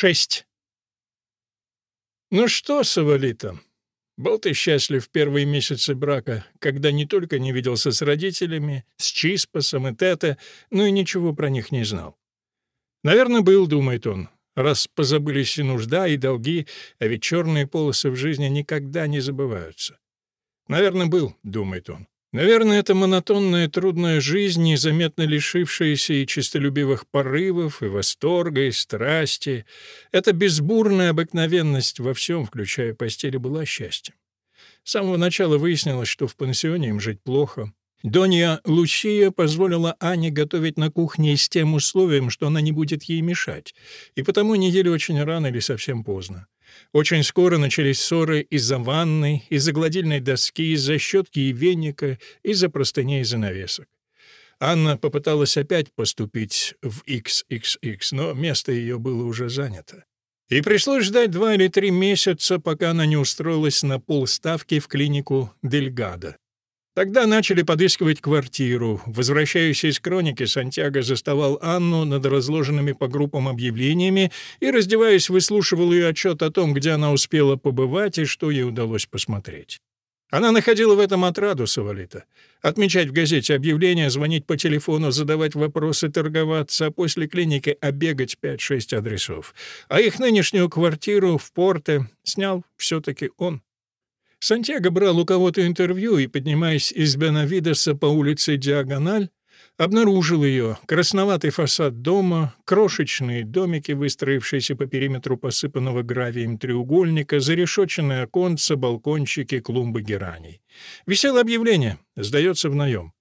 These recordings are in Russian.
6. Ну что, Савалита, был ты счастлив в первые месяцы брака, когда не только не виделся с родителями, с Чиспасом и Тета, но и ничего про них не знал. Наверное, был, думает он, раз позабылись и нужда, и долги, а ведь черные полосы в жизни никогда не забываются. Наверное, был, думает он. Наверное, это монотонная трудная жизнь, незаметно лишившаяся и честолюбивых порывов, и восторга, и страсти, эта безбурная обыкновенность во всем, включая постели, была счастьем. С самого начала выяснилось, что в пансионе им жить плохо. Донья Лучия позволила Ане готовить на кухне с тем условием, что она не будет ей мешать, и потому ели очень рано или совсем поздно. Очень скоро начались ссоры из-за ванны, из-за гладильной доски, из-за щетки и веника, из-за простыней и занавесок. Анна попыталась опять поступить в XXX, но место ее было уже занято. И пришлось ждать два или три месяца, пока она не устроилась на полставки в клинику Дельгада. Тогда начали подыскивать квартиру. Возвращаясь из кроники, Сантьяго заставал Анну над разложенными по группам объявлениями и, раздеваясь, выслушивал ее отчет о том, где она успела побывать и что ей удалось посмотреть. Она находила в этом отраду Савалита. Отмечать в газете объявления, звонить по телефону, задавать вопросы, торговаться, а после клиники оббегать 5-6 адресов. А их нынешнюю квартиру в Порте снял все-таки он. Сантьяго брал у кого-то интервью и, поднимаясь из Бенавидеса по улице Диагональ, обнаружил ее. Красноватый фасад дома, крошечные домики, выстроившиеся по периметру посыпанного гравием треугольника, зарешоченные оконца, балкончики, клумбы гераний. Висело объявление «Сдается в наем».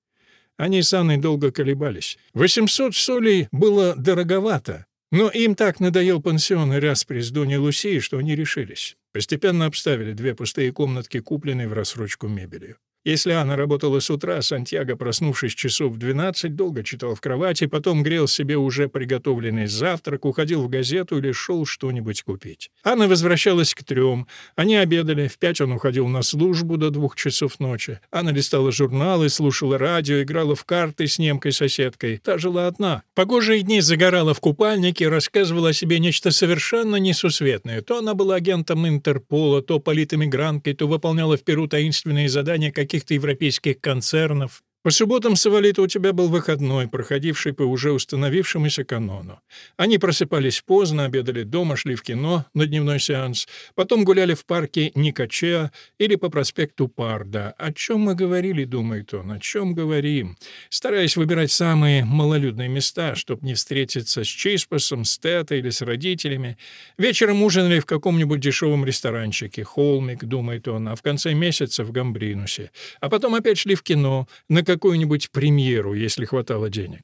Они с Анной долго колебались. 800 солей было дороговато, но им так надоел пансион и распри с Доней Лусией, что они решились. Постепенно обставили две пустые комнатки, купленные в рассрочку мебелью. Если Анна работала с утра, Сантьяго, проснувшись часов в 12, долго читал в кровати, потом грел себе уже приготовленный завтрак, уходил в газету или шел что-нибудь купить. Анна возвращалась к трем. Они обедали, в пять он уходил на службу до двух часов ночи. Анна листала журналы, слушала радио, играла в карты с немкой-соседкой. Та жила одна. Погожие дни загорала в купальнике, рассказывала о себе нечто совершенно несусветное. То она была агентом Интерпола, то политэмигранткой, то выполняла в Перу таинственные задания каких каких-то европейских концернов, по субботам, Савалита, у тебя был выходной, проходивший по уже установившемуся канону. Они просыпались поздно, обедали дома, шли в кино на дневной сеанс, потом гуляли в парке Никачеа или по проспекту Парда. О чем мы говорили, думает он, о чем говорим? Стараясь выбирать самые малолюдные места, чтобы не встретиться с Чиспасом, с Тета или с родителями. Вечером ужинали в каком-нибудь дешевом ресторанчике, Холмик, думает он, а в конце месяца в Гамбринусе. А потом опять шли в кино, на какую-нибудь премьеру, если хватало денег.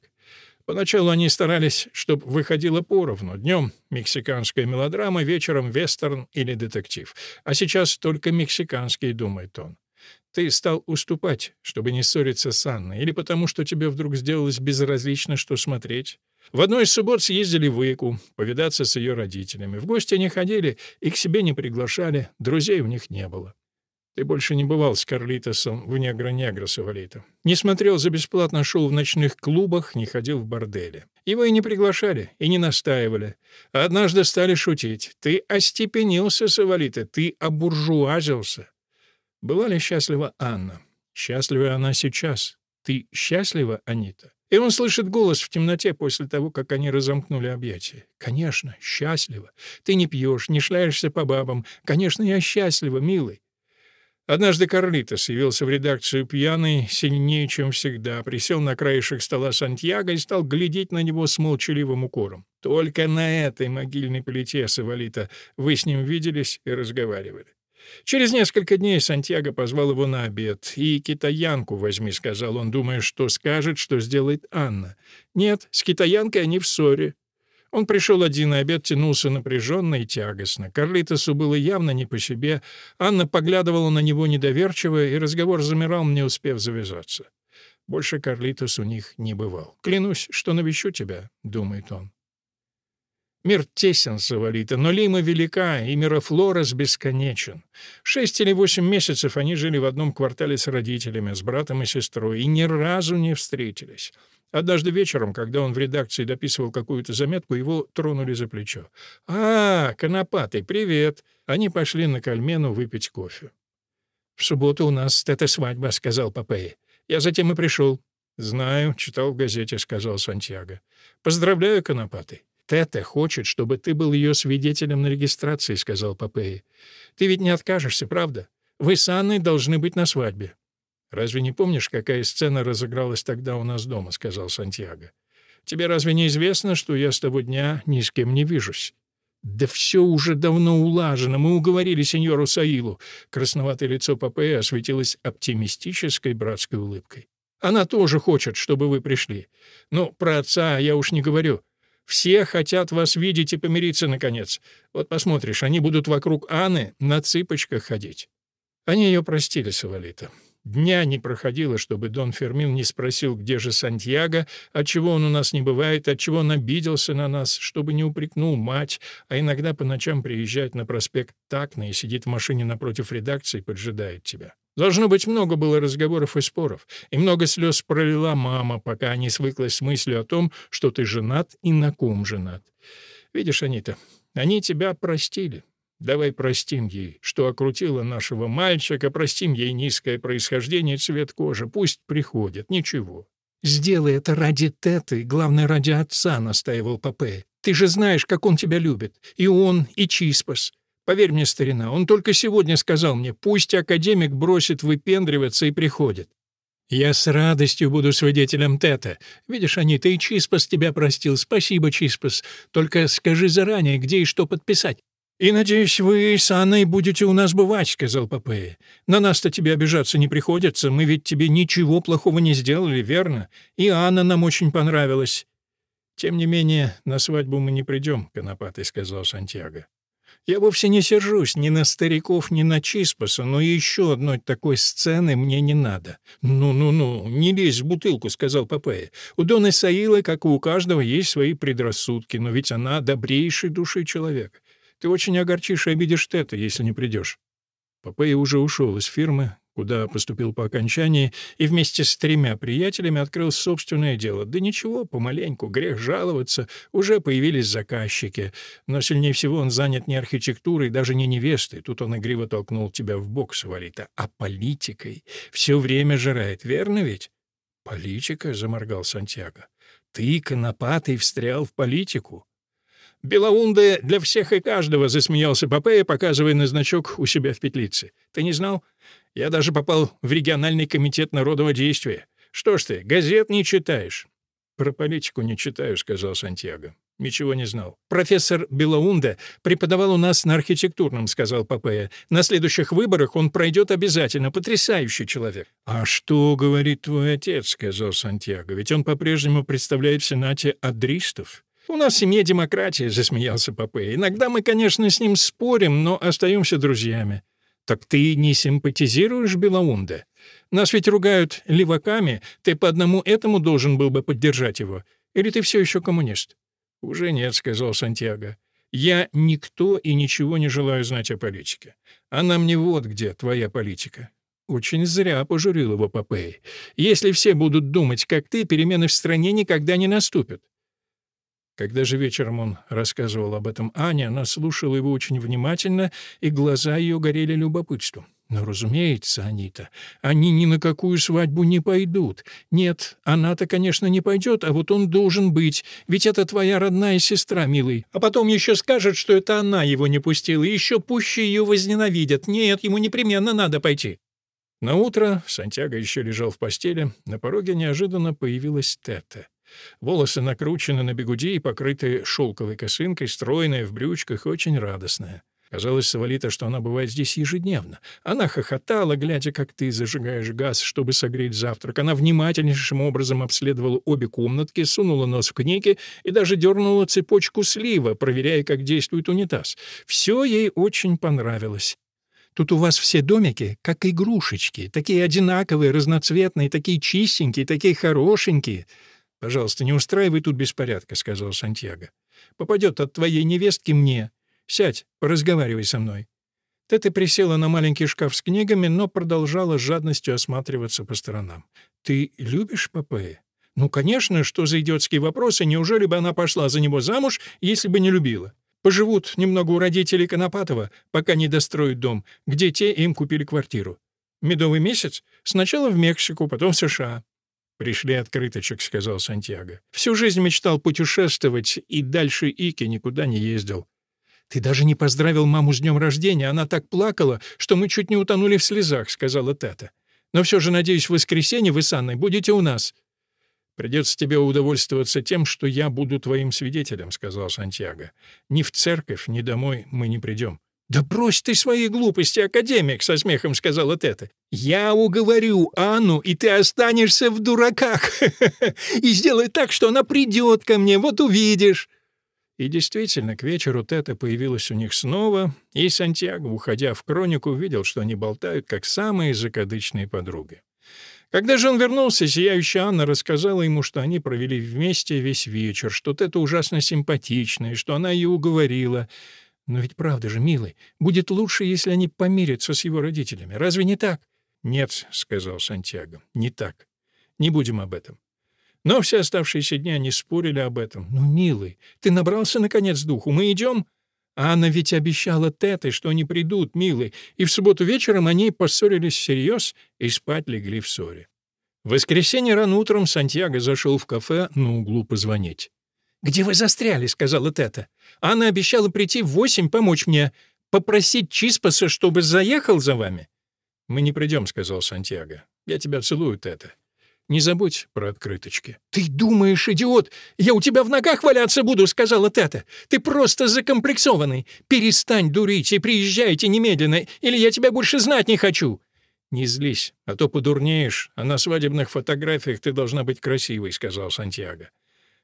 Поначалу они старались, чтобы выходило поровну. Днем мексиканская мелодрама, вечером вестерн или детектив. А сейчас только мексиканский, думает он. Ты стал уступать, чтобы не ссориться с Анной, или потому, что тебе вдруг сделалось безразлично, что смотреть? В одной из суббот съездили в Ику, повидаться с ее родителями. В гости не ходили и к себе не приглашали, друзей у них не было. Ты больше не бывал с Карлитосом в Негро-Негро, Савалита. Не смотрел за бесплатно шоу в ночных клубах, не ходил в борделе. Его и не приглашали, и не настаивали. А однажды стали шутить. Ты остепенился, Савалита, ты обуржуазился. Была ли счастлива Анна? Счастлива она сейчас. Ты счастлива, Анита? И он слышит голос в темноте после того, как они разомкнули объятия. «Конечно, счастлива. Ты не пьешь, не шляешься по бабам. Конечно, я счастлива, милый. Однажды Карлитос явился в редакцию пьяный, сильнее, чем всегда, присел на краешек стола Сантьяго и стал глядеть на него с молчаливым укором. Только на этой могильной плите Савалита вы с ним виделись и разговаривали. Через несколько дней Сантьяго позвал его на обед. «И китаянку возьми», — сказал он, думая, что скажет, что сделает Анна. «Нет, с китаянкой они в ссоре. Он пришел один, и обед тянулся напряженно и тягостно. Карлитосу было явно не по себе. Анна поглядывала на него недоверчиво, и разговор замирал, не успев завязаться. Больше Карлитос у них не бывал. «Клянусь, что навещу тебя», — думает он. Мир тесен, Савалита, но Лима велика, и Мирофлорес бесконечен. Шесть или восемь месяцев они жили в одном квартале с родителями, с братом и сестрой, и ни разу не встретились. Однажды вечером, когда он в редакции дописывал какую-то заметку, его тронули за плечо. «А, Конопатый, привет!» Они пошли на Кальмену выпить кофе. «В субботу у нас эта свадьба», — сказал Попея. «Я затем и пришел». «Знаю, читал в газете», — сказал Сантьяго. «Поздравляю, Конопатый. Тета хочет, чтобы ты был ее свидетелем на регистрации», — сказал Попея. «Ты ведь не откажешься, правда? Вы с Анной должны быть на свадьбе». «Разве не помнишь, какая сцена разыгралась тогда у нас дома?» — сказал Сантьяго. «Тебе разве не известно, что я с того дня ни с кем не вижусь?» «Да все уже давно улажено. Мы уговорили сеньору Саилу». Красноватое лицо Попея осветилось оптимистической братской улыбкой. «Она тоже хочет, чтобы вы пришли. Но про отца я уж не говорю. Все хотят вас видеть и помириться, наконец. Вот посмотришь, они будут вокруг Анны на цыпочках ходить». Они ее простили, Савалита. Дня не проходило, чтобы Дон Фермин не спросил, где же Сантьяго, отчего он у нас не бывает, отчего он обиделся на нас, чтобы не упрекнул мать, а иногда по ночам приезжает на проспект Такна и сидит в машине напротив редакции и поджидает тебя. Должно быть, много было разговоров и споров, и много слез пролила мама, пока не свыклась с мыслью о том, что ты женат и на ком женат. Видишь, Анита, они тебя простили. Давай простим ей, что окрутила нашего мальчика, простим ей низкое происхождение цвет кожи. Пусть приходит, ничего. «Сделай это ради Теты, главное, ради отца», — настаивал Папе. «Ты же знаешь, как он тебя любит. И он, и Чиспас. Поверь мне, старина, он только сегодня сказал мне, пусть академик бросит выпендриваться и приходит. Я с радостью буду свидетелем Тета. Видишь, Анита, и Чиспас тебя простил. Спасибо, Чиспас. Только скажи заранее, где и что подписать. «И, надеюсь, вы с Анной будете у нас бывать», — сказал Попея. «На нас-то тебе обижаться не приходится, мы ведь тебе ничего плохого не сделали, верно? И Анна нам очень понравилась». «Тем не менее, на свадьбу мы не придем», — Конопатый сказал Сантьяго. «Я вовсе не сержусь ни на стариков, ни на Чиспаса, но еще одной такой сцены мне не надо». «Ну-ну-ну, не лезь в бутылку», — сказал Попея. «У Доны Саилы, как и у каждого, есть свои предрассудки, но ведь она добрейшей души человек. Ты очень огорчишь и обидишь Тета, если не придешь». Попей уже ушел из фирмы, куда поступил по окончании, и вместе с тремя приятелями открыл собственное дело. Да ничего, помаленьку, грех жаловаться, уже появились заказчики. Но сильнее всего он занят не архитектурой, даже не невестой. Тут он игриво толкнул тебя в бок, Савалита, а политикой. Все время жирает, верно ведь? «Политика?» — заморгал Сантьяго. «Ты, конопатый, встрял в политику?» «Белоунды для всех и каждого», — засмеялся Попея, показывая на значок у себя в петлице. «Ты не знал? Я даже попал в региональный комитет народного действия. Что ж ты, газет не читаешь?» «Про политику не читаю», — сказал Сантьяго. «Ничего не знал». «Профессор Белоунда преподавал у нас на архитектурном», — сказал Попея. «На следующих выборах он пройдет обязательно. Потрясающий человек». «А что говорит твой отец?» — сказал Сантьяго. «Ведь он по-прежнему представляет в Сенате адристов». «У нас в семье демократия», — засмеялся Попе. «Иногда мы, конечно, с ним спорим, но остаемся друзьями». «Так ты не симпатизируешь Белоунде? Нас ведь ругают леваками, ты по одному этому должен был бы поддержать его. Или ты все еще коммунист?» «Уже нет», — сказал Сантьяго. «Я никто и ничего не желаю знать о политике. Она мне вот где, твоя политика». Очень зря пожурил его Попей. «Если все будут думать, как ты, перемены в стране никогда не наступят. Когда же вечером он рассказывал об этом Ане, она слушала его очень внимательно, и глаза ее горели любопытством. Но, разумеется, Анита, они ни на какую свадьбу не пойдут. Нет, она-то, конечно, не пойдет, а вот он должен быть, ведь это твоя родная сестра, милый. А потом еще скажет, что это она его не пустила, и еще пуще ее возненавидят. Нет, ему непременно надо пойти. На утро Сантьяго еще лежал в постели, на пороге неожиданно появилась Тета. Волосы накручены на бегуди и покрыты шелковой косынкой, стройная, в брючках, очень радостная. Казалось Савалита, что она бывает здесь ежедневно. Она хохотала, глядя, как ты зажигаешь газ, чтобы согреть завтрак. Она внимательнейшим образом обследовала обе комнатки, сунула нос в книги и даже дернула цепочку слива, проверяя, как действует унитаз. Все ей очень понравилось. Тут у вас все домики, как игрушечки, такие одинаковые, разноцветные, такие чистенькие, такие хорошенькие. «Пожалуйста, не устраивай тут беспорядка», — сказал Сантьяго. «Попадет от твоей невестки мне. Сядь, поразговаривай со мной». Тета присела на маленький шкаф с книгами, но продолжала с жадностью осматриваться по сторонам. «Ты любишь Попея?» Ну, конечно, что за идиотские вопросы, неужели бы она пошла за него замуж, если бы не любила? Поживут немного у родителей Конопатова, пока не достроят дом, где те им купили квартиру. Медовый месяц? Сначала в Мексику, потом в США. «Пришли открыточек», — сказал Сантьяго. «Всю жизнь мечтал путешествовать и дальше Ики никуда не ездил. «Ты даже не поздравил маму с днем рождения, она так плакала, что мы чуть не утонули в слезах», — сказала Тета. «Но все же, надеюсь, в воскресенье вы с Анной будете у нас». «Придется тебе удовольствоваться тем, что я буду твоим свидетелем», — сказал Сантьяго. «Ни в церковь, ни домой мы не придем». «Да брось ты свои глупости, академик!» — со смехом сказала Тета. «Я уговорю Анну, и ты останешься в дураках. И сделай так, что она придет ко мне, вот увидишь». И действительно, к вечеру Тета появилась у них снова, и Сантьяго, уходя в кронику, увидел, что они болтают, как самые закадычные подруги. Когда же он вернулся, сияющая Анна рассказала ему, что они провели вместе весь вечер, что Тета ужасно симпатичная, что она ее уговорила. Но ведь правда же, милый, будет лучше, если они помирятся с его родителями. Разве не так? «Нет», — сказал Сантьяго, — «не так. Не будем об этом. Но все оставшиеся дни они спорили об этом. «Ну, милый, ты набрался, наконец, духу. Мы идем?» Анна ведь обещала Тетой, что они придут, милый, и в субботу вечером они поссорились всерьез и спать легли в ссоре. В воскресенье рано утром Сантьяго зашел в кафе на углу позвонить. «Где вы застряли?» — сказала Тета. «Анна обещала прийти в восемь помочь мне, попросить Чиспаса, чтобы заехал за вами». «Мы не придем», — сказал Сантьяго. «Я тебя целую, Тета. Не забудь про открыточки». «Ты думаешь, идиот, я у тебя в ногах валяться буду», — сказала Тета. «Ты просто закомплексованный. Перестань дурить и приезжайте немедленно, или я тебя больше знать не хочу». «Не злись, а то подурнеешь, а на свадебных фотографиях ты должна быть красивой», — сказал Сантьяго.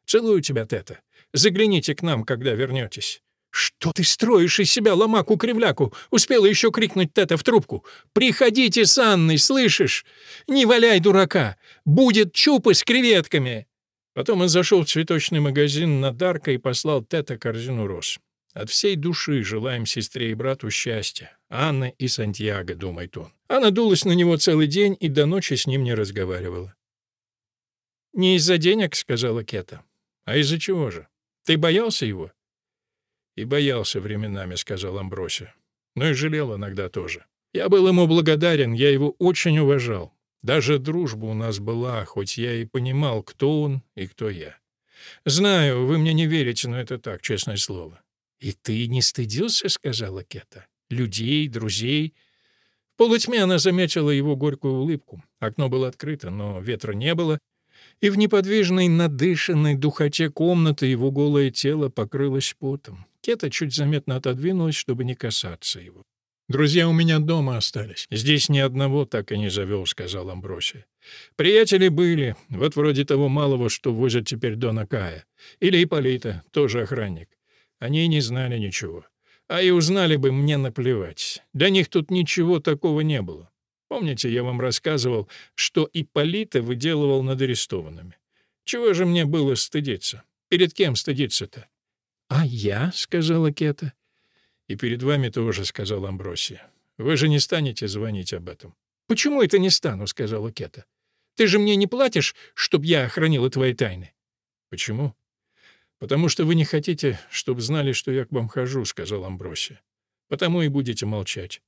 «Целую тебя, Тета. Загляните к нам, когда вернетесь». «Что ты строишь из себя ломаку-кривляку?» — успела еще крикнуть Тета в трубку. «Приходите с Анной, слышишь? Не валяй дурака! Будет чупы с креветками!» Потом он зашел в цветочный магазин на Дарка и послал Тета корзину роз. «От всей души желаем сестре и брату счастья. Анна и Сантьяго», — думает он. Анна дулась на него целый день и до ночи с ним не разговаривала. «Не из-за денег», — сказала Кета. «А из-за чего же? Ты боялся его?» «И боялся временами», — сказал Амбросия. «Но и жалел иногда тоже. Я был ему благодарен, я его очень уважал. Даже дружба у нас была, хоть я и понимал, кто он и кто я. Знаю, вы мне не верите, но это так, честное слово». «И ты не стыдился?» — сказала Кета. «Людей, друзей». В полутьме она заметила его горькую улыбку. Окно было открыто, но ветра не было, и в неподвижной, надышанной духоте комнаты его голое тело покрылось потом. Кета чуть заметно отодвинулась, чтобы не касаться его. «Друзья у меня дома остались. Здесь ни одного так и не завел», — сказал Амбросия. «Приятели были, вот вроде того малого, что возят теперь Дона Кая. Или Ипполита, тоже охранник. Они не знали ничего. А и узнали бы, мне наплевать. Для них тут ничего такого не было. Помните, я вам рассказывал, что Ипполита выделывал над арестованными? Чего же мне было стыдиться? Перед кем стыдиться-то? «А я?» — сказала Кета. «И перед вами тоже», — сказал Амбросия. «Вы же не станете звонить об этом». «Почему это не стану?» — сказала Кета. «Ты же мне не платишь, чтоб я охранила твои тайны». «Почему?» «Потому что вы не хотите, чтобы знали, что я к вам хожу», — сказал Амбросия. «Потому и будете молчать».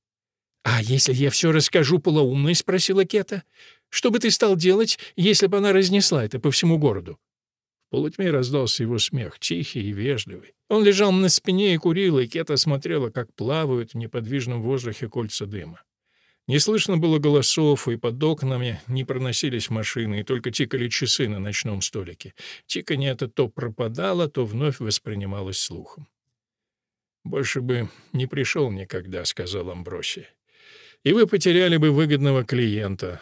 «А если я все расскажу полоумной?» — спросила Кета. «Что бы ты стал делать, если бы она разнесла это по всему городу?» полутьме раздался его смех, тихий и вежливый. Он лежал на спине и курил, и Кета смотрела, как плавают в неподвижном воздухе кольца дыма. Не слышно было голосов, и под окнами не проносились машины, и только тикали часы на ночном столике. Тиканье это то пропадало, то вновь воспринималось слухом. «Больше бы не пришел никогда», — сказал Амбросия. «И вы потеряли бы выгодного клиента».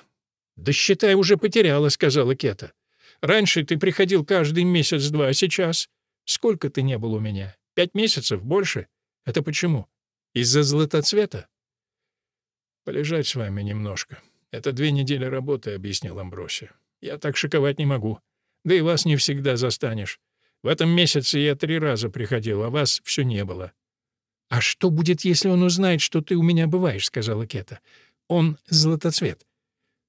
«Да считай, уже потеряла», — сказала Кета. Раньше ты приходил каждый месяц-два, а сейчас? Сколько ты не был у меня? Пять месяцев? Больше? Это почему? Из-за златоцвета?» «Полежать с вами немножко. Это две недели работы», — объяснил Амбросия. «Я так шиковать не могу. Да и вас не всегда застанешь. В этом месяце я три раза приходил, а вас все не было». «А что будет, если он узнает, что ты у меня бываешь?» — сказала Кета. «Он златоцвет».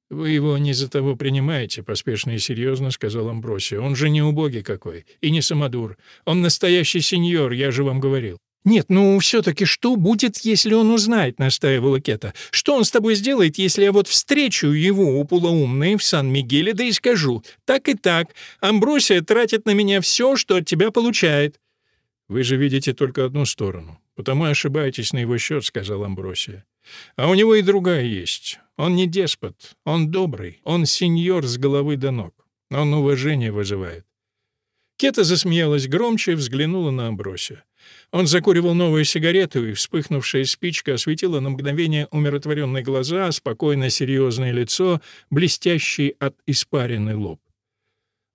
«Вы его не за того принимаете», — поспешно и серьезно сказал Амбросия. «Он же не убогий какой и не самодур. Он настоящий сеньор, я же вам говорил». «Нет, ну все-таки что будет, если он узнает?» — настаивала Кета. «Что он с тобой сделает, если я вот встречу его у полоумной в Сан-Мигеле, да и скажу, так и так, Амбросия тратит на меня все, что от тебя получает». «Вы же видите только одну сторону, потому ошибаетесь на его счет», — сказал Амбросия. «А у него и другая есть. Он не деспот, он добрый, он сеньор с головы до ног. Он уважение вызывает. Кета засмеялась громче и взглянула на Амбросия. Он закуривал новую сигарету, и вспыхнувшая спичка осветила на мгновение умиротворенные глаза, спокойно серьезное лицо, блестящий от испаренный лоб.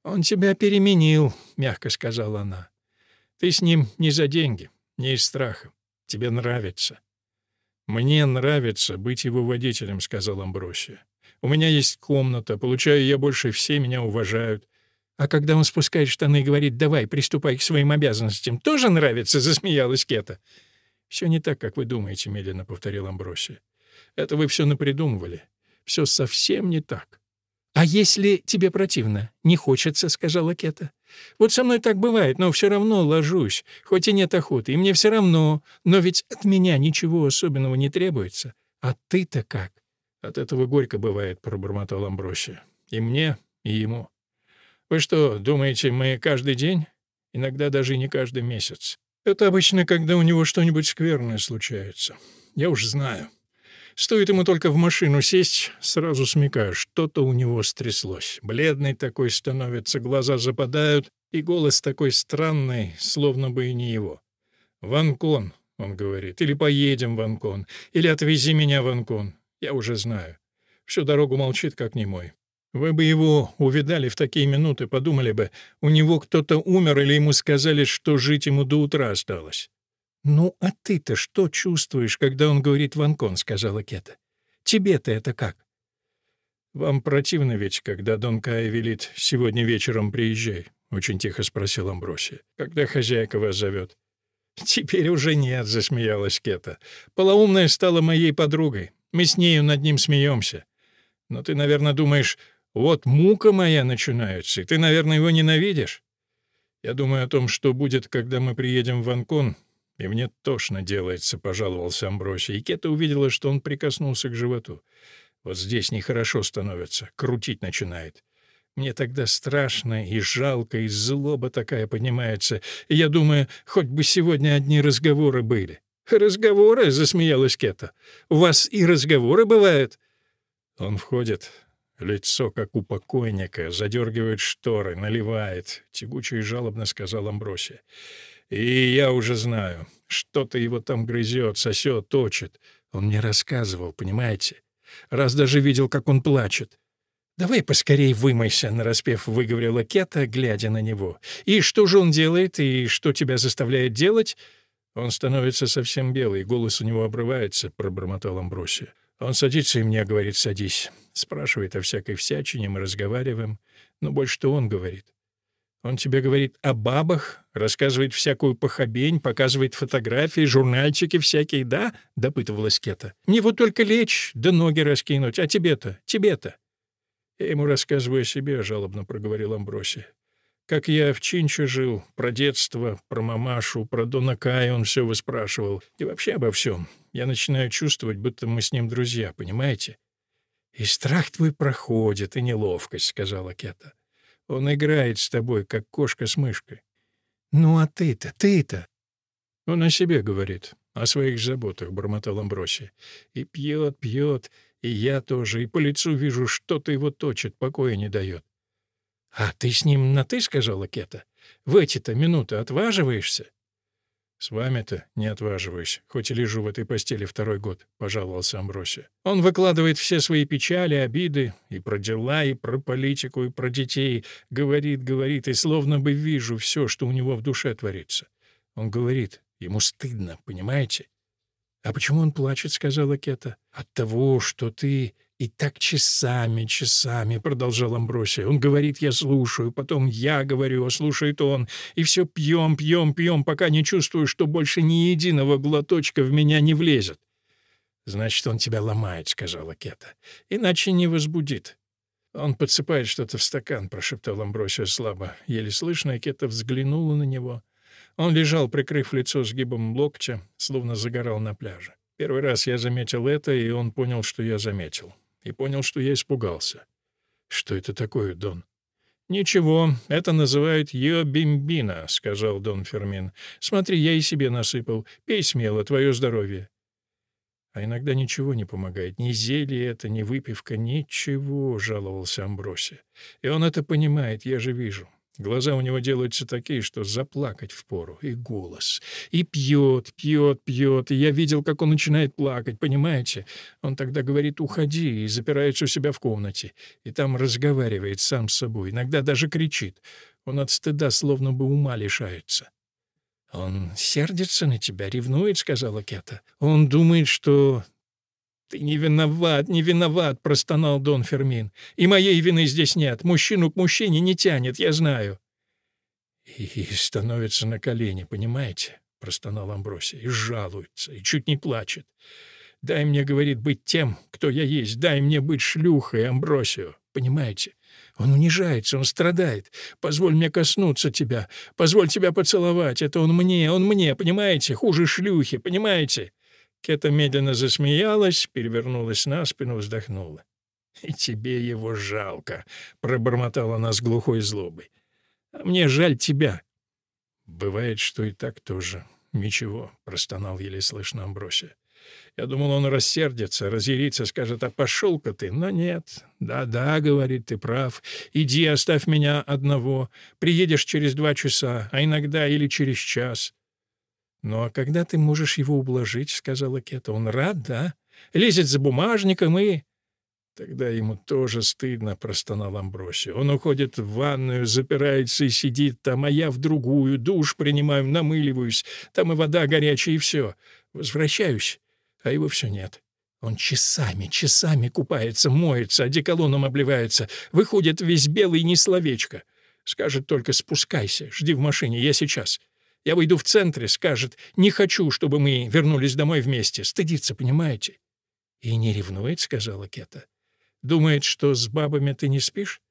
«Он тебя переменил», — мягко сказала она. «Ты с ним не за деньги, не из страха. Тебе нравится. «Мне нравится быть его водителем», — сказал Амбросия. «У меня есть комната, получаю я больше, все меня уважают». «А когда он спускает штаны и говорит, давай, приступай к своим обязанностям, тоже нравится?» — засмеялась Кета. «Все не так, как вы думаете», — медленно повторил Амбросия. «Это вы все напридумывали. Все совсем не так». «А если тебе противно? Не хочется», — сказала Кета. Вот со мной так бывает, но все равно ложусь, хоть и нет охоты, и мне все равно, но ведь от меня ничего особенного не требуется. А ты-то как? От этого горько бывает, пробормотал Амбросия. И мне, и ему. Вы что, думаете, мы каждый день? Иногда даже не каждый месяц. Это обычно, когда у него что-нибудь скверное случается. Я уж знаю. Стоит ему только в машину сесть, сразу смекаю, что-то у него стряслось. Бледный такой становится, глаза западают, и голос такой странный, словно бы и не его. «Ванкон», — он говорит, — «или поедем в Анкон, или отвези меня в Анкон». Я уже знаю. Всю дорогу молчит, как немой. Вы бы его увидали в такие минуты, подумали бы, у него кто-то умер или ему сказали, что жить ему до утра осталось. «Ну, а ты-то что чувствуешь, когда он говорит «Ванкон», — сказала Кета. «Тебе-то это как?» «Вам противно ведь, когда Дон Кай велит «сегодня вечером приезжай», — очень тихо спросил Амбросия. «Когда хозяйка вас зовет?» «Теперь уже нет», — засмеялась Кета. «Полоумная стала моей подругой. Мы с нею над ним смеемся. Но ты, наверное, думаешь, вот мука моя начинается, и ты, наверное, его ненавидишь?» Я думаю о том, что будет, когда мы приедем в Анкон, «И мне тошно делается», — пожаловался Амбросий, и Кета увидела, что он прикоснулся к животу. «Вот здесь нехорошо становится, крутить начинает. Мне тогда страшно и жалко, и злоба такая поднимается, я думаю, хоть бы сегодня одни разговоры были». «Разговоры?» — засмеялась Кета. «У вас и разговоры бывают?» Он входит, лицо как у покойника, задергивает шторы, наливает, — тягуче и жалобно сказал Амбросия. И я уже знаю, что-то его там грызет, сосет, точит. Он мне рассказывал, понимаете? Раз даже видел, как он плачет. «Давай поскорей вымойся», — нараспев выговорила Кета, глядя на него. «И что же он делает, и что тебя заставляет делать?» «Он становится совсем белый, голос у него обрывается», — пробормотал Амбросия. «Он садится и мне говорит, садись». Спрашивает о всякой всячине, мы разговариваем. Но больше-то он говорит. Он тебе говорит о бабах, рассказывает всякую похабень, показывает фотографии, журнальчики всякие, да?» — допытывалась Кета. «Мне вот только лечь, да ноги раскинуть. А тебе-то? Тебе-то?» «Я ему рассказываю о себе», — жалобно проговорил Амбросий. «Как я в Чинче жил, про детство, про мамашу, про Дона Кая он все выспрашивал. И вообще обо всем. Я начинаю чувствовать, будто мы с ним друзья, понимаете?» «И страх твой проходит, и неловкость», — сказала Кета. Он играет с тобой, как кошка с мышкой. Ну а ты-то, ты-то? Он о себе говорит, о своих заботах, — бормотал Амбросия. И пьет, пьет, и я тоже, и по лицу вижу, что-то его точит, покоя не дает. — А ты с ним на «ты», — сказала Кета? — В эти-то минуты отваживаешься? «С вами-то не отваживаюсь, хоть и лежу в этой постели второй год», — пожаловался Амбросия. «Он выкладывает все свои печали, обиды, и про дела, и про политику, и про детей. Говорит, говорит, и словно бы вижу все, что у него в душе творится. Он говорит, ему стыдно, понимаете?» «А почему он плачет?» — сказала Кета. «От того, что ты и так часами, часами, — продолжал Амбросия. Он говорит, я слушаю, потом я говорю, а слушает он. И все пьем, пьем, пьем, пока не чувствую, что больше ни единого глоточка в меня не влезет. «Значит, он тебя ломает», — сказала Кета. «Иначе не возбудит». «Он подсыпает что-то в стакан», — прошептал Амбросио слабо. Еле слышно, и Кета взглянула на него. Он лежал, прикрыв лицо сгибом локтя, словно загорал на пляже. Первый раз я заметил это, и он понял, что я заметил. И понял, что я испугался. «Что это такое, Дон?» «Ничего, это называют йобимбина», — сказал Дон Фермин. «Смотри, я и себе насыпал. Пей смело, твое здоровье». А иногда ничего не помогает, ни зелье это, ни выпивка, ничего, — жаловался Амброси. И он это понимает, я же вижу. Глаза у него делаются такие, что заплакать впору. И голос. И пьет, пьет, пьет. И я видел, как он начинает плакать, понимаете? Он тогда говорит «уходи» и запирается у себя в комнате. И там разговаривает сам с собой, иногда даже кричит. Он от стыда словно бы ума лишается. «Он сердится на тебя, ревнует», — сказала Кета. «Он думает, что...» «Ты не виноват, не виноват», — простонал Дон Фермин. «И моей вины здесь нет. Мужчину к мужчине не тянет, я знаю». «И становится на колени, понимаете?» — простонал Амбросий. «И жалуется, и чуть не плачет. Дай мне, — говорит, — быть тем, кто я есть. Дай мне быть шлюхой, Амбросио. Понимаете? Он унижается, он страдает. Позволь мне коснуться тебя. Позволь тебя поцеловать. Это он мне, он мне, понимаете? Хуже шлюхи, понимаете?» Кета медленно засмеялась, перевернулась на спину, вздохнула. «И тебе его жалко», — пробормотала она с глухой злобой. «А мне жаль тебя». «Бывает, что и так тоже. Ничего», — простонал еле слышно Амбросия. Я думал, он рассердится, разъярится, скажет, а пошел-ка ты. Но нет. Да-да, говорит, ты прав. Иди, оставь меня одного. Приедешь через два часа, а иногда или через час. Ну а когда ты можешь его ублажить, сказала Кета, он рад, да? Лезет за бумажником и... Тогда ему тоже стыдно, простонал Амбросий. Он уходит в ванную, запирается и сидит там, а я в другую, душ принимаю, намыливаюсь. Там и вода горячая, и все. Возвращаюсь а его все нет. Он часами, часами купается, моется, одеколоном обливается, выходит весь белый ни словечко. Скажет только «спускайся, жди в машине, я сейчас». Я выйду в центре, скажет «не хочу, чтобы мы вернулись домой вместе». Стыдится, понимаете? «И не ревнует», — сказала Кета. «Думает, что с бабами ты не спишь?»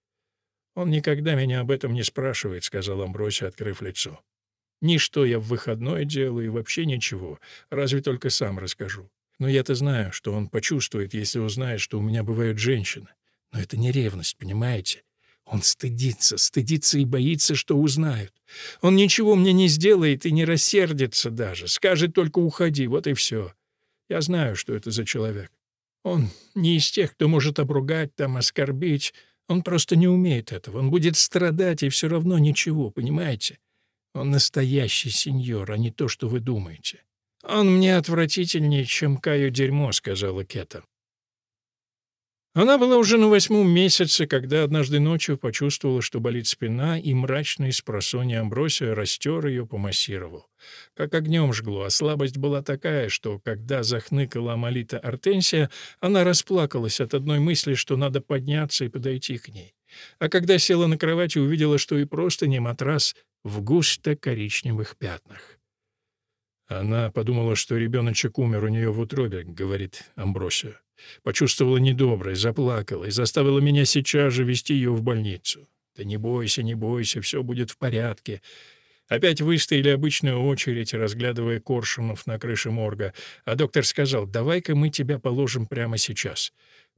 «Он никогда меня об этом не спрашивает», — сказал Амбросий, открыв лицо. «Ничто я в выходной делаю и вообще ничего, разве только сам расскажу. Но я-то знаю, что он почувствует, если узнает, что у меня бывают женщины. Но это не ревность, понимаете? Он стыдится, стыдится и боится, что узнают. Он ничего мне не сделает и не рассердится даже. Скажет только «уходи», вот и все. Я знаю, что это за человек. Он не из тех, кто может обругать, там, оскорбить. Он просто не умеет этого. Он будет страдать, и все равно ничего, понимаете? Он настоящий сеньор, а не то, что вы думаете. «Он мне отвратительнее, чем Каю дерьмо», — сказала Кета. Она была уже на восьмом месяце, когда однажды ночью почувствовала, что болит спина, и мрачный спросонья Амбросия растер ее, помассировал. Как огнем жгло, а слабость была такая, что, когда захныкала Амалита Артенсия, она расплакалась от одной мысли, что надо подняться и подойти к ней. А когда села на кровати, увидела, что и просто не матрас в густо-коричневых пятнах. Она подумала, что ребеночек умер у нее в утробе, говорит Амбросия. Почувствовала недоброе, заплакала и заставила меня сейчас же вести ее в больницу. Да не бойся, не бойся, все будет в порядке. Опять выстояли обычную очередь, разглядывая коршунов на крыше морга, а доктор сказал, давай-ка мы тебя положим прямо сейчас.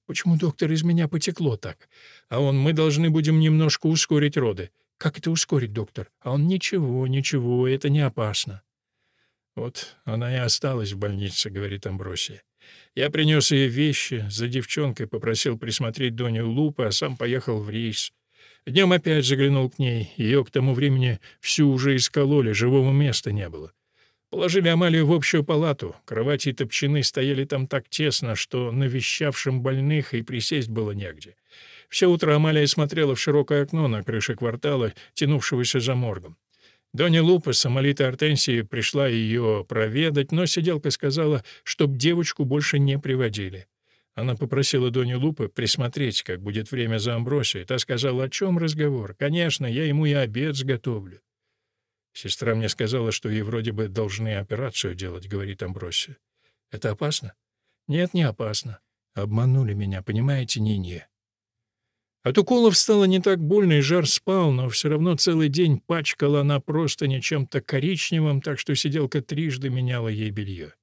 Почему, доктор, из меня потекло так? А он, мы должны будем немножко ускорить роды. Как это ускорить, доктор? А он, ничего, ничего, это не опасно. «Вот она и осталась в больнице», — говорит Амбросия. «Я принес ей вещи, за девчонкой попросил присмотреть Доню Лупы, а сам поехал в рейс. Днем опять заглянул к ней. Ее к тому времени всю уже искололи, живого места не было. Положили Амалию в общую палату. Кровати и топчаны стояли там так тесно, что навещавшим больных и присесть было негде. Все утро Амалия смотрела в широкое окно на крыше квартала, тянувшегося за моргом. Доня Лупа, Самолита Артенсии, пришла ее проведать, но сиделка сказала, чтоб девочку больше не приводили. Она попросила Доню Лупы присмотреть, как будет время за Амбросией. Та сказала, о чем разговор? Конечно, я ему и обед сготовлю. Сестра мне сказала, что ей вроде бы должны операцию делать, говорит Амбросия. Это опасно? Нет, не опасно. Обманули меня, понимаете, не-не. От уколов стало не так больно, и жар спал, но все равно целый день пачкала она просто не чем-то коричневым, так что сиделка трижды меняла ей белье.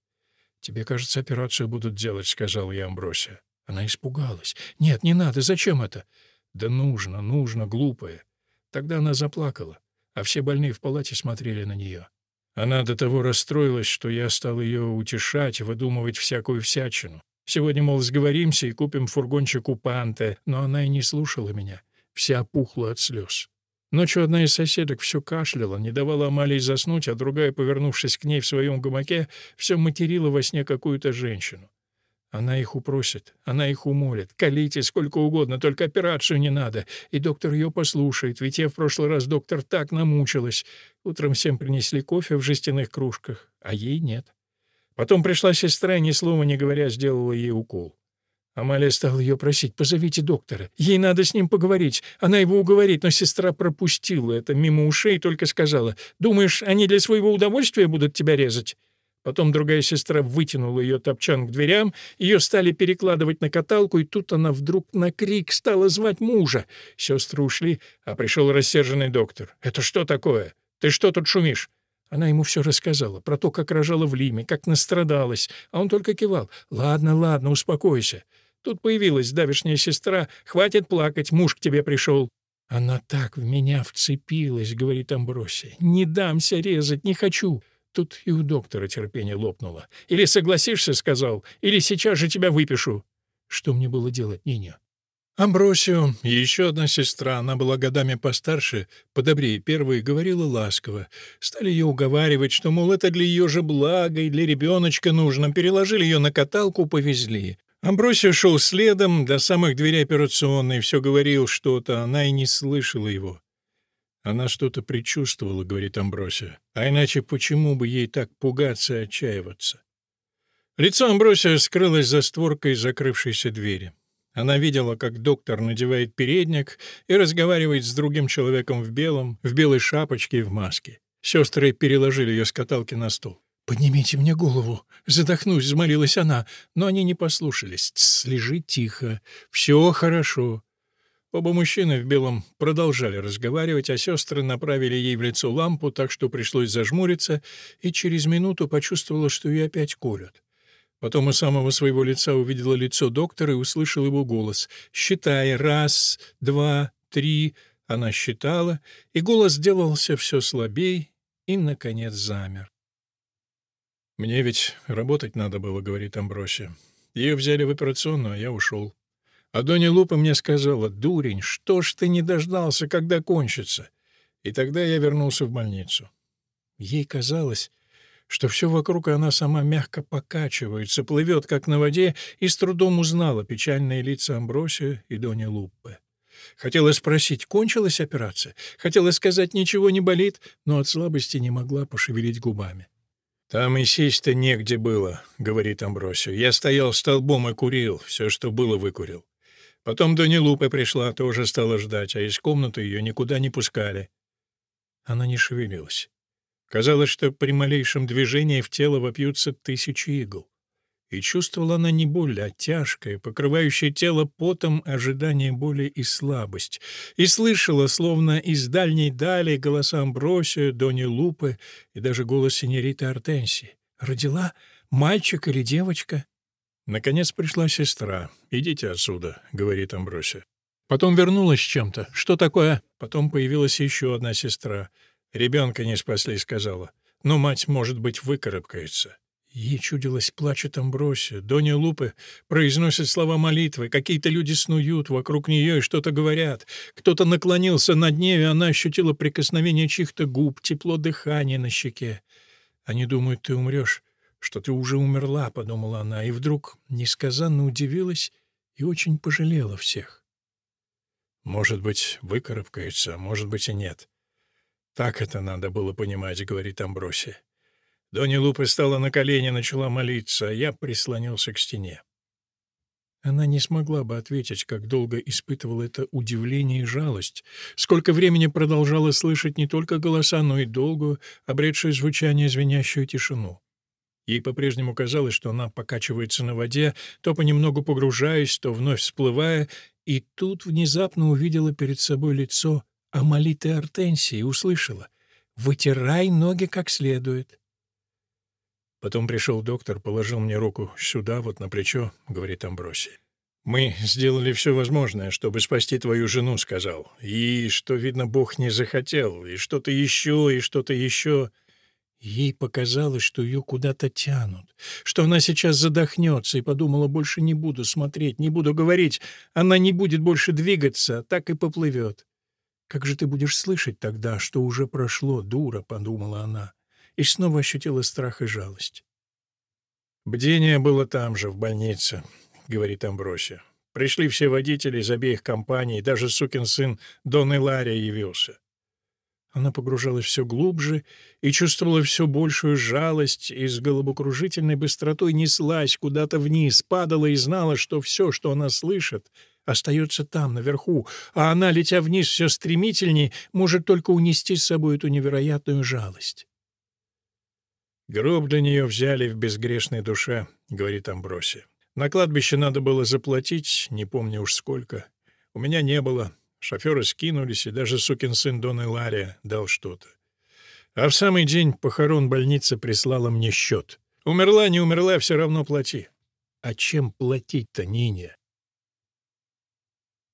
«Тебе, кажется, операцию будут делать», — сказал я Амбросия. Она испугалась. «Нет, не надо, зачем это?» «Да нужно, нужно, глупая». Тогда она заплакала, а все больные в палате смотрели на нее. Она до того расстроилась, что я стал ее утешать, выдумывать всякую всячину. Сегодня, мол, сговоримся и купим фургончик у Панте, но она и не слушала меня. Вся опухла от слез. Ночью одна из соседок все кашляла, не давала Амалии заснуть, а другая, повернувшись к ней в своем гамаке, все материла во сне какую-то женщину. Она их упросит, она их умолит. Колите сколько угодно, только операцию не надо. И доктор ее послушает, ведь я в прошлый раз доктор так намучилась. Утром всем принесли кофе в жестяных кружках, а ей нет. Потом пришла сестра и, ни слова не говоря, сделала ей укол. Амалия стала ее просить, позовите доктора. Ей надо с ним поговорить. Она его уговорит, но сестра пропустила это мимо ушей и только сказала, «Думаешь, они для своего удовольствия будут тебя резать?» Потом другая сестра вытянула ее топчан к дверям, ее стали перекладывать на каталку, и тут она вдруг на крик стала звать мужа. Сестры ушли, а пришел рассерженный доктор. «Это что такое? Ты что тут шумишь?» Она ему все рассказала, про то, как рожала в Лиме, как настрадалась, а он только кивал. «Ладно, ладно, успокойся». Тут появилась давешняя сестра. «Хватит плакать, муж к тебе пришел». «Она так в меня вцепилась», — говорит Амбросия. «Не дамся резать, не хочу». Тут и у доктора терпение лопнуло. «Или согласишься, — сказал, — или сейчас же тебя выпишу». Что мне было делать, Ниня? Амбросио, еще одна сестра, она была годами постарше, подобрее первой, говорила ласково. Стали ее уговаривать, что, мол, это для ее же блага и для ребеночка нужно. Переложили ее на каталку, повезли. Амбросио шел следом до самых дверей операционной, все говорил что-то, она и не слышала его. Она что-то предчувствовала, говорит Амбросио. А иначе почему бы ей так пугаться и отчаиваться? Лицо Амбросия скрылось за створкой закрывшейся двери. Она видела, как доктор надевает передник и разговаривает с другим человеком в белом, в белой шапочке и в маске. Сестры переложили ее с каталки на стол. «Поднимите мне голову!» — задохнусь, взмолилась она, но они не послушались. «Тсс, лежи тихо, все хорошо». Оба мужчины в белом продолжали разговаривать, а сестры направили ей в лицо лампу, так что пришлось зажмуриться, и через минуту почувствовала, что ее опять колют. Потом у самого своего лица увидела лицо доктора и услышала его голос. «Считай, раз, два, три...» Она считала, и голос сделался все слабей и, наконец, замер. «Мне ведь работать надо было», — говорит Амбросия. Ее взяли в операционную, а я ушел. А Донни Лупа мне сказала, «Дурень, что ж ты не дождался, когда кончится?» И тогда я вернулся в больницу. Ей казалось, что все вокруг она сама мягко покачивается, плывет, как на воде, и с трудом узнала печальные лица Амбросия и Дони Луппе. Хотела спросить, кончилась операция? Хотела сказать, ничего не болит, но от слабости не могла пошевелить губами. «Там и сесть-то негде было», — говорит Амбросио. «Я стоял столбом и курил, все, что было, выкурил. Потом Дони Лупе пришла, тоже стала ждать, а из комнаты ее никуда не пускали». Она не шевелилась. Казалось, что при малейшем движении в тело вопьются тысячи игл. И чувствовала она не боль, а тяжкое, покрывающее тело потом ожидание боли и слабость. И слышала, словно из дальней дали, голоса Амбросия, Дони Лупы и даже голос синьориты Артенси. «Родила? Мальчик или девочка?» Наконец пришла сестра. «Идите отсюда», — говорит Амбросия. Потом вернулась с чем-то. «Что такое?» Потом появилась еще одна сестра — «Ребенка не спасли», — сказала. «Но мать, может быть, выкарабкается». Ей чудилось, плачет Амбросия. Доня Лупы произносит слова молитвы. Какие-то люди снуют вокруг нее и что-то говорят. Кто-то наклонился над ней, и она ощутила прикосновение чьих-то губ, тепло дыхания на щеке. «Они думают, ты умрешь, что ты уже умерла», — подумала она, и вдруг несказанно удивилась и очень пожалела всех. «Может быть, выкарабкается, а может быть и нет». «Так это надо было понимать», — говорит Амбросия. Донни Лупа стала на колени, начала молиться, а я прислонился к стене. Она не смогла бы ответить, как долго испытывала это удивление и жалость, сколько времени продолжала слышать не только голоса, но и долгую, обретшую звучание звенящую тишину. Ей по-прежнему казалось, что она покачивается на воде, то понемногу погружаясь, то вновь всплывая, и тут внезапно увидела перед собой лицо Амалиты Артенсии и услышала «Вытирай ноги как следует». Потом пришел доктор, положил мне руку сюда, вот на плечо, — говорит Амбросий. «Мы сделали все возможное, чтобы спасти твою жену», — сказал. «И что, видно, Бог не захотел, и что-то еще, и что-то еще». Ей показалось, что ее куда-то тянут, что она сейчас задохнется, и подумала, больше не буду смотреть, не буду говорить, она не будет больше двигаться, так и поплывет. «Как же ты будешь слышать тогда, что уже прошло, дура?» — подумала она, и снова ощутила страх и жалость. Бдение было там же, в больнице. — говорит Амбросия. Пришли все водители из обеих компаний, даже сукин сын Дон Илария явился. Она погружалась все глубже и чувствовала все большую жалость и с головокружительной быстротой неслась куда-то вниз, падала и знала, что все, что она слышит, остается там, наверху, а она, летя вниз все стремительней, может только унести с собой эту невероятную жалость. «Гроб для нее взяли в безгрешной душе», — говорит Амбросия. На кладбище надо было заплатить, не помню уж сколько. У меня не было. Шоферы скинулись, и даже сукин сын Дон Илария дал что-то. А в самый день похорон больница прислала мне счет. Умерла, не умерла, все равно плати. А чем платить-то, Нине?